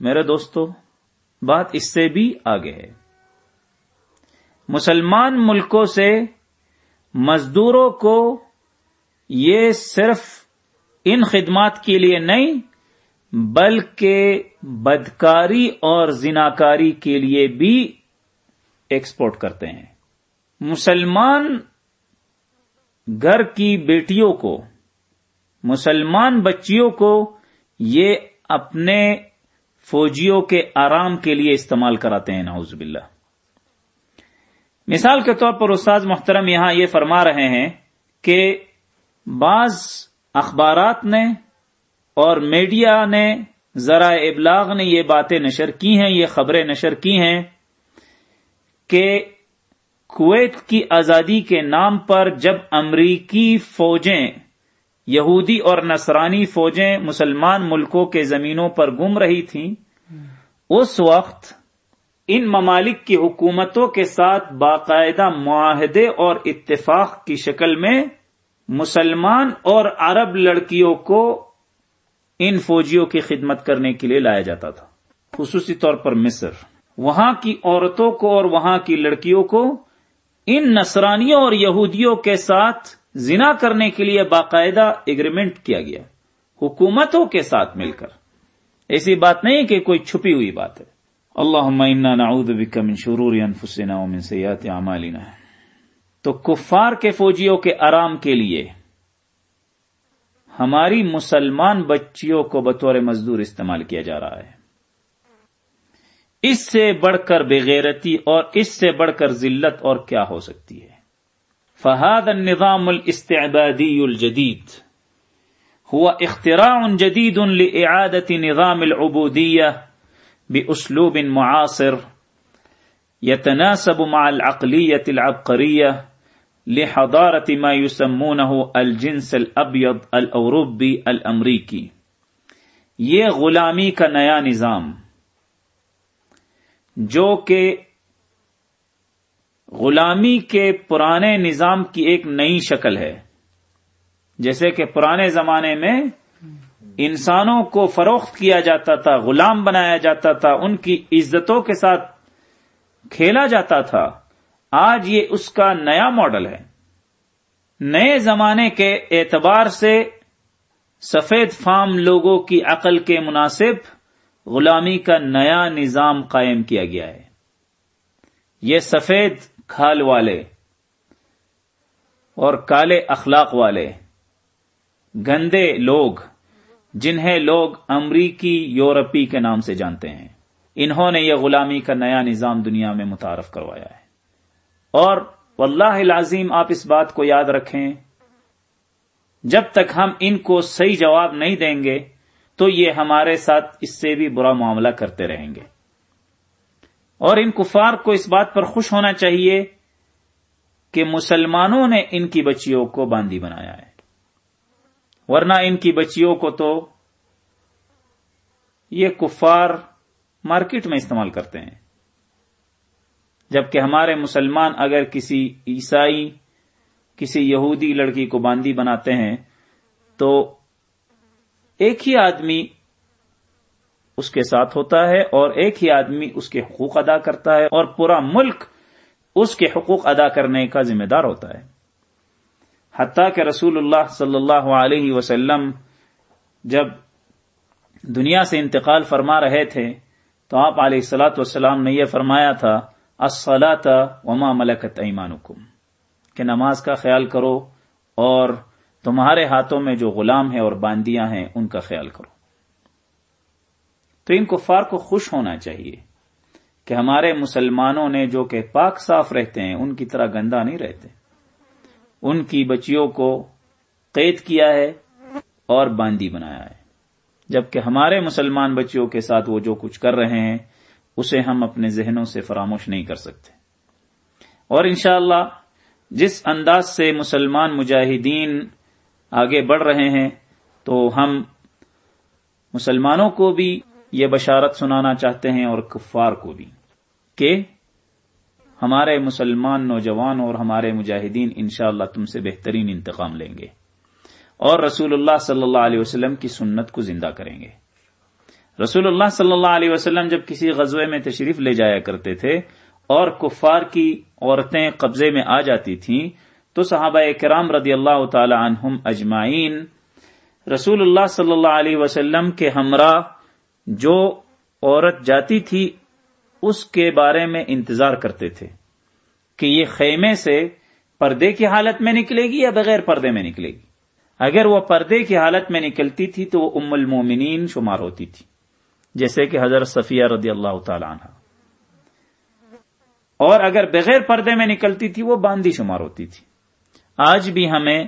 میرے دوستو، بات اس سے بھی آگے ہے۔ مسلمان ملکوں سے مزدوروں کو یہ صرف ان خدمات کے لیے نہیں، بلکہ بدکاری اور زناکاری کے لیے بھی ایکسپورٹ کرتے ہیں۔ مسلمان گھر کی بیٹیوں کو، مسلمان بچیوں کو یہ اپنے فوجیوں کے آرام کے لیے استعمال کراتے ہیں، نعوذ باللہ۔ مثال کے طور پر استاد محترم یہاں یہ فرما رہے ہیں کہ بعض اخبارات نے اور میڈیا نے، ذرائع ابلاغ نے یہ باتیں نشر کی ہیں، یہ خبریں نشر کی ہیں کہ کویت کی آزادی کے نام پر جب امریکی فوجیں یہودی اور نصرانی فوجیں مسلمان ملکوں کے زمینوں پر گم رہی تھیں۔ اس وقت ان ممالک کی حکومتوں کے ساتھ باقاعدہ معاہدے اور اتفاق کی شکل میں مسلمان اور عرب لڑکیوں کو ان فوجیوں کی خدمت کرنے کے لیے لایا جاتا تھا۔ خصوصی طور پر مصر۔ وہاں کی عورتوں کو اور وہاں کی لڑکیوں کو ان نصرانیوں اور یہودیوں کے ساتھ زنا کرنے کے لیے باقاعدہ اگریمنٹ کیا گیا۔ حکومتوں کے ساتھ مل کر۔ ایسی بات نہیں کہ کوئی چھپی ہوئی بات ہے۔ اللہ نعوذ بک من شرور انفسنا ومن سیئات اعمالنا۔ تو کفار کے فوجیوں کے آرام کے لیے ہماری مسلمان بچیوں کو بطور مزدور استعمال کیا جا رہا ہے۔ اس سے بڑھ کر بغیرتی اور اس سے بڑھ کر ذلت اور کیا ہو سکتی ہے؟ فہاد النظام الاستعبادی الجدید ہوا اختراع جدید لإعادة نظام العبودية بأسلوب معاصر يتناسب مع العقلية العبقرية لحضارة ما يسمونه الجنس الأبيض الأوروبي الأمريكي. یہ غلامی کا نیا نظام، جو کہ غلامی کے پرانے نظام کی ایک نئی شکل ہے۔ جیسے کہ پرانے زمانے میں انسانوں کو فروخت کیا جاتا تھا، غلام بنایا جاتا تھا، ان کی عزتوں کے ساتھ کھیلا جاتا تھا۔ آج یہ اس کا نیا ماڈل ہے۔ نئے زمانے کے اعتبار سے سفید فام لوگوں کی عقل کے مناسب غلامی کا نیا نظام قائم کیا گیا ہے۔ یہ سفید کھال والے اور کالے اخلاق والے، گندے لوگ جنہیں لوگ امریکی، یورپی کے نام سے جانتے ہیں۔ انہوں نے یہ غلامی کا نیا نظام دنیا میں متعارف کروایا ہے۔ اور واللہ العظیم، آپ اس بات کو یاد رکھیں، جب تک ہم ان کو صحیح جواب نہیں دیں گے، تو یہ ہمارے ساتھ اس سے بھی برا معاملہ کرتے رہیں گے۔ اور ان کفار کو اس بات پر خوش ہونا چاہیے کہ مسلمانوں نے ان کی بچیوں کو باندھی بنایا ہے۔ ورنہ ان کی بچیوں کو تو یہ کفار مارکیٹ میں استعمال کرتے ہیں۔ جبکہ ہمارے مسلمان اگر کسی عیسائی، کسی یہودی لڑکی کو باندھی بناتے ہیں تو ایک ہی آدمی اس کے ساتھ ہوتا ہے اور ایک ہی آدمی اس کے حقوق ادا کرتا ہے اور پورا ملک اس کے حقوق ادا کرنے کا ذمہ دار ہوتا ہے۔ حتیٰ کہ رسول اللہ صلی اللہ علیہ وسلم جب دنیا سے انتقال فرما رہے تھے تو آپ علیہ السلاۃ والسلام نے یہ فرمایا تھا اسلاط وما ملکت ایمانکم کہ نماز کا خیال کرو اور تمہارے ہاتھوں میں جو غلام ہیں اور باندیاں ہیں، ان کا خیال کرو۔ تو ان کفار کو خوش ہونا چاہیے کہ ہمارے مسلمانوں نے جو کہ پاک صاف رہتے ہیں، ان کی طرح گندا نہیں رہتے۔ ان کی بچیوں کو قید کیا ہے اور باندی بنایا ہے۔ جبکہ ہمارے مسلمان بچیوں کے ساتھ وہ جو کچھ کر رہے ہیں، اسے ہم اپنے ذہنوں سے فراموش نہیں کر سکتے۔ اور انشاءاللہ اللہ جس انداز سے مسلمان مجاہدین آگے بڑھ رہے ہیں، تو ہم مسلمانوں کو بھی یہ بشارت سنانا چاہتے ہیں اور کفار کو بھی کہ ہمارے مسلمان نوجوان اور ہمارے مجاہدین انشاءاللہ اللہ تم سے بہترین انتقام لیں گے اور رسول اللہ صلی اللہ علیہ وسلم کی سنت کو زندہ کریں گے۔ رسول اللہ صلی اللہ علیہ وسلم جب کسی غزوے میں تشریف لے جایا کرتے تھے اور کفار کی عورتیں قبضے میں آ جاتی تھیں، تو صحابہ کرام رضی اللہ تعالی عنہم اجمعین رسول اللہ صلی اللہ علیہ وسلم کے ہمراہ جو عورت جاتی تھی، اس کے بارے میں انتظار کرتے تھے کہ یہ خیمے سے پردے کی حالت میں نکلے گی یا بغیر پردے میں نکلے گی۔ اگر وہ پردے کی حالت میں نکلتی تھی تو وہ ام المومنین شمار ہوتی تھی، جیسے کہ حضرت صفیہ رضی اللہ تعالی عنہ۔ اور اگر بغیر پردے میں نکلتی تھی، وہ باندھی شمار ہوتی تھی۔ آج بھی ہمیں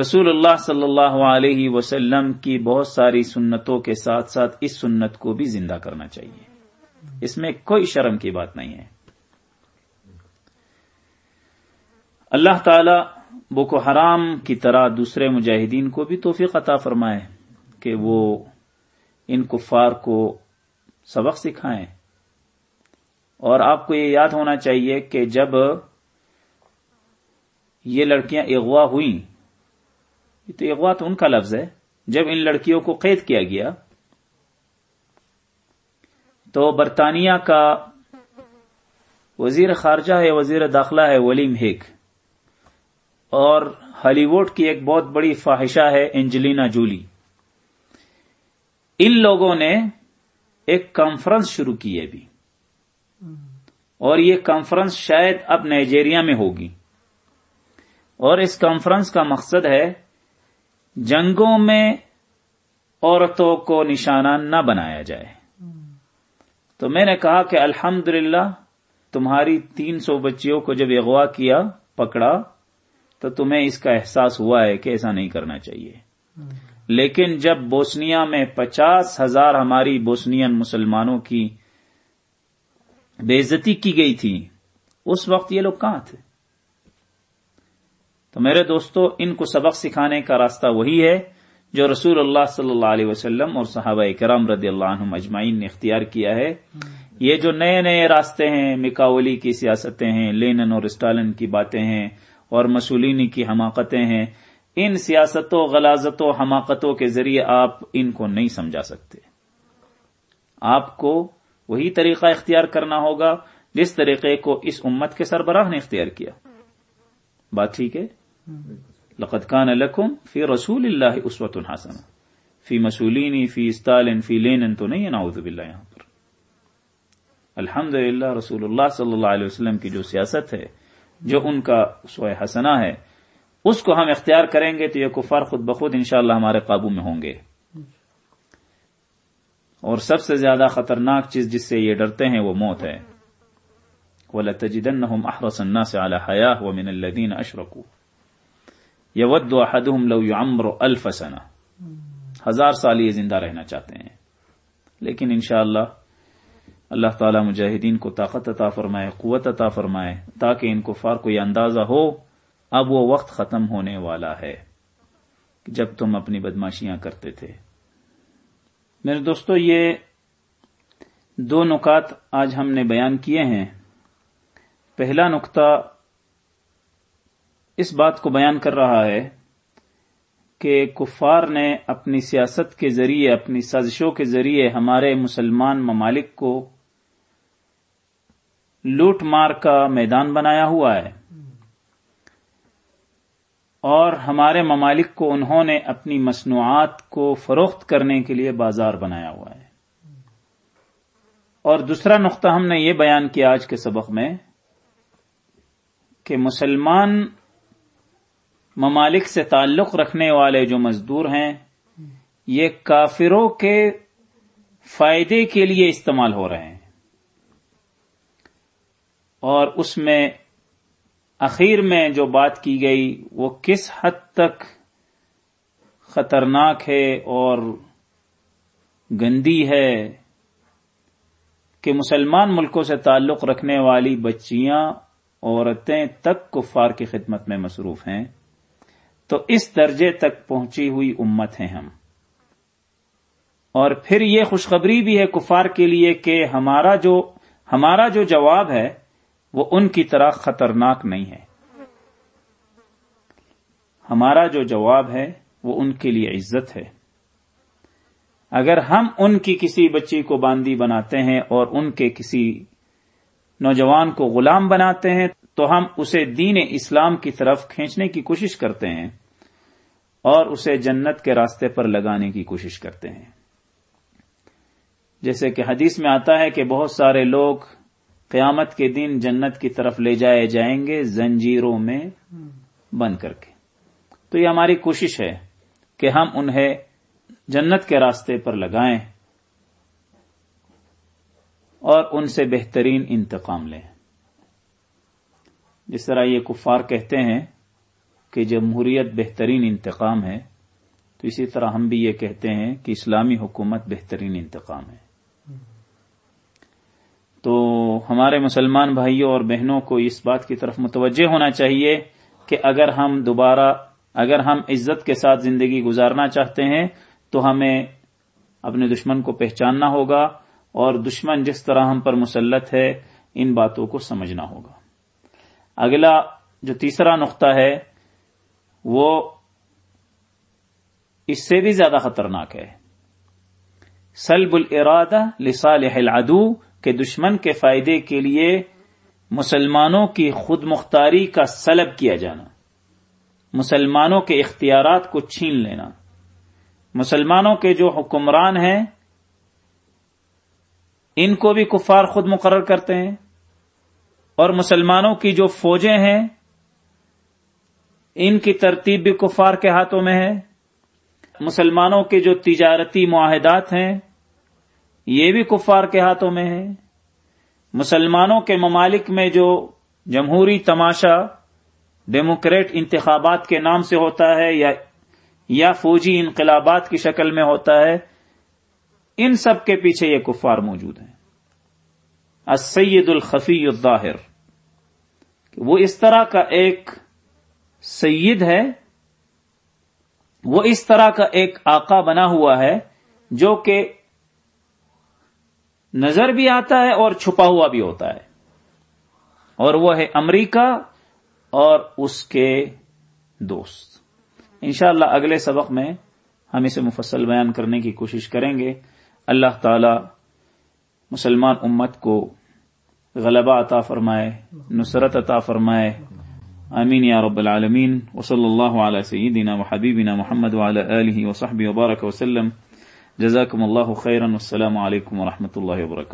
رسول اللہ صلی اللہ علیہ وسلم کی بہت ساری سنتوں کے ساتھ ساتھ اس سنت کو بھی زندہ کرنا چاہیے۔ اس میں کوئی شرم کی بات نہیں ہے۔ اللہ تعالی بوکو حرام کی طرح دوسرے مجاہدین کو بھی توفیق عطا فرمائے کہ وہ ان کفار کو سبق سکھائیں۔ اور آپ کو یہ یاد ہونا چاہیے کہ جب یہ لڑکیاں اغوا ہوئیں تو اغوا تو ان کا لفظ ہے۔ جب ان لڑکیوں کو قید کیا گیا، تو برطانیہ کا وزیر خارجہ ہے، وزیر داخلہ ہے ولیم ہیک اور ہالی ووڈ کی ایک بہت بڑی فاحشہ ہے انجلینا جولی۔ ان لوگوں نے ایک کانفرنس شروع کی ہے بھی۔ اور یہ کانفرنس شاید اب نائجیریا میں ہوگی۔ اور اس کانفرنس کا مقصد ہے جنگوں میں عورتوں کو نشانہ نہ بنایا جائے۔ تو میں نے کہا کہ الحمد تمہاری تین سو بچیوں کو جب اغوا کیا، پکڑا، تو تمہیں اس کا احساس ہوا ہے کہ ایسا نہیں کرنا چاہیے۔ لیکن جب بوسنیا میں پچاس ہزار ہماری بوسنین مسلمانوں کی بےزتی کی گئی تھی، اس وقت یہ لوگ کہاں تھے؟ تو میرے دوستو، ان کو سبق سکھانے کا راستہ وہی ہے جو رسول اللہ صلی اللہ علیہ وسلم اور صحابہ کرام رضی اللہ عنہ اجمعین نے اختیار کیا ہے۔ یہ جو نئے نئے راستے ہیں، مکاولی کی سیاستیں ہیں، لینن اور اسٹالن کی باتیں ہیں اور مسولینی کی حماقتیں ہیں، ان سیاستوں، غلازتوں، حماقتوں کے ذریعے آپ ان کو نہیں سمجھا سکتے۔ آپ کو وہی طریقہ اختیار کرنا ہوگا جس طریقے کو اس امت کے سربراہ نے اختیار کیا۔ بات ٹھیک ہے؟ لقد کان لکم فی رسول اللہ اسوت الحسن فی مسولینی فی استالن فی لینن تو نہیں نعوذ باللہ یہاں پر الحمد رسول اللہ صلی اللہ علیہ وسلم کی جو سیاست ہے، جو ان کا سوئے حسنا ہے، اس کو ہم اختیار کریں گے تو یہ کفار خود بخود انشاءاللہ ہمارے قابو میں ہوں گے۔ اور سب سے زیادہ خطرناک چیز جس سے یہ ڈرتے ہیں وہ موت ہے۔ وَلَتَجِدَنَّهُمْ أَحْرَصَ النَّاسِ عَلَى حَيَاهُ وَمِنَ الَّذِينَ أَشْرَكُوا۔ يَوَدُّ أَحَدُهُمْ لَوْ يُعَمْرُ أَلْفَ سَنَةً ہزار سال یہ زندہ رہنا چاہتے ہیں۔ لیکن انشاءاللہ، اللہ تعالی مجاہدین کو طاقت عطا فرمائے، قوت عطا فرمائے، تاکہ ان کفار کو یہ اندازہ ہو، اب وہ وقت ختم ہونے والا ہے، جب تم اپنی بدماشیاں کرتے تھے۔ میرے دوستو، یہ دو نکات آج ہم نے بیان کیے ہیں۔ پہلا نقطہ اس بات کو بیان کر رہا ہے کہ کفار نے اپنی سیاست کے ذریعے، اپنی سازشوں کے ذریعے ہمارے مسلمان ممالک کو لوٹ مار کا میدان بنایا ہوا ہے۔ اور ہمارے ممالک کو انہوں نے اپنی مصنوعات کو فروخت کرنے کے لیے بازار بنایا ہوا ہے۔ اور دوسرا نقطہ ہم نے یہ بیان کیا آج کے سبق میں کہ مسلمان ممالک سے تعلق رکھنے والے جو مزدور ہیں، یہ کافروں کے فائدے کے لیے استعمال ہو رہے ہیں۔ اور اس میں اخیر میں جو بات کی گئی، وہ کس حد تک خطرناک ہے اور گندی ہے کہ مسلمان ملکوں سے تعلق رکھنے والی بچیاں، عورتیں تک کفار کی خدمت میں مصروف ہیں۔ تو اس درجے تک پہنچی ہوئی امت ہیں ہم۔ اور پھر یہ خوشخبری بھی ہے کفار کے لیے کہ ہمارا جو ہمارا جو جواب ہے، وہ ان کی طرح خطرناک نہیں ہے۔ ہمارا جو جواب ہے، وہ ان کے لیے عزت ہے۔ اگر ہم ان کی کسی بچی کو باندی بناتے ہیں اور ان کے کسی نوجوان کو غلام بناتے ہیں تو ہم اسے دین اسلام کی طرف کھینچنے کی کوشش کرتے ہیں اور اسے جنت کے راستے پر لگانے کی کوشش کرتے ہیں۔ جیسے کہ حدیث میں آتا ہے کہ بہت سارے لوگ قیامت کے دن جنت کی طرف لے جائے جائیں گے زنجیروں میں بند کر کے۔ تو یہ ہماری کوشش ہے کہ ہم انہیں جنت کے راستے پر لگائیں اور ان سے بہترین انتقام لیں۔ جس طرح یہ کفار کہتے ہیں کہ جمہوریت بہترین انتقام ہے، تو اسی طرح ہم بھی یہ کہتے ہیں کہ اسلامی حکومت بہترین انتقام ہے۔ تو ہمارے مسلمان بھائیوں اور بہنوں کو اس بات کی طرف متوجہ ہونا چاہیے کہ اگر ہم دوبارہ، اگر ہم عزت کے ساتھ زندگی گزارنا چاہتے ہیں، تو ہمیں اپنے دشمن کو پہچاننا ہوگا اور دشمن جس طرح ہم پر مسلط ہے، ان باتوں کو سمجھنا ہوگا۔ اگلا جو تیسرا نقطہ ہے، وہ اس سے بھی زیادہ خطرناک ہے۔ سلب الارادہ لصالح العدو کے دشمن کے فائدے کے لیے مسلمانوں کی خود مختاری کا سلب کیا جانا۔ مسلمانوں کے اختیارات کو چھین لینا۔ مسلمانوں کے جو حکمران ہیں، ان کو بھی کفار خود مقرر کرتے ہیں۔ اور مسلمانوں کی جو فوجیں ہیں، ان کی ترتیب بھی کفار کے ہاتھوں میں ہے۔ مسلمانوں کے جو تجارتی معاہدات ہیں، یہ بھی کفار کے ہاتھوں میں ہے مسلمانوں کے ممالک میں جو جمہوری تماشا، ڈیموکریٹ انتخابات کے نام سے ہوتا ہے یا یا فوجی انقلابات کی شکل میں ہوتا ہے، ان سب کے پیچھے یہ کفار موجود ہیں۔ السید الخفی الظاہر۔ وہ اس طرح کا ایک سید ہے، وہ اس طرح کا ایک آقا بنا ہوا ہے جو کہ نظر بھی آتا ہے اور چھپا ہوا بھی ہوتا ہے۔ اور وہ ہے امریکہ اور اس کے دوست۔ انشاءاللہ اگلے سبق میں ہم اسے مفصل بیان کرنے کی کوشش کریں گے۔ اللہ تعالی مسلمان امت کو غلبہ عطا فرمائے، نصرت عطا فرمائے۔ امین یا رب العالمین۔ وصلی اللہ علیہ سیدنا و حبیبنا محمد وعلى آلہ وصحبہ وبارک وسلم جزاکم اللہ خیرا والسلام علیکم ورحمۃ اللہ وبرکاتہ۔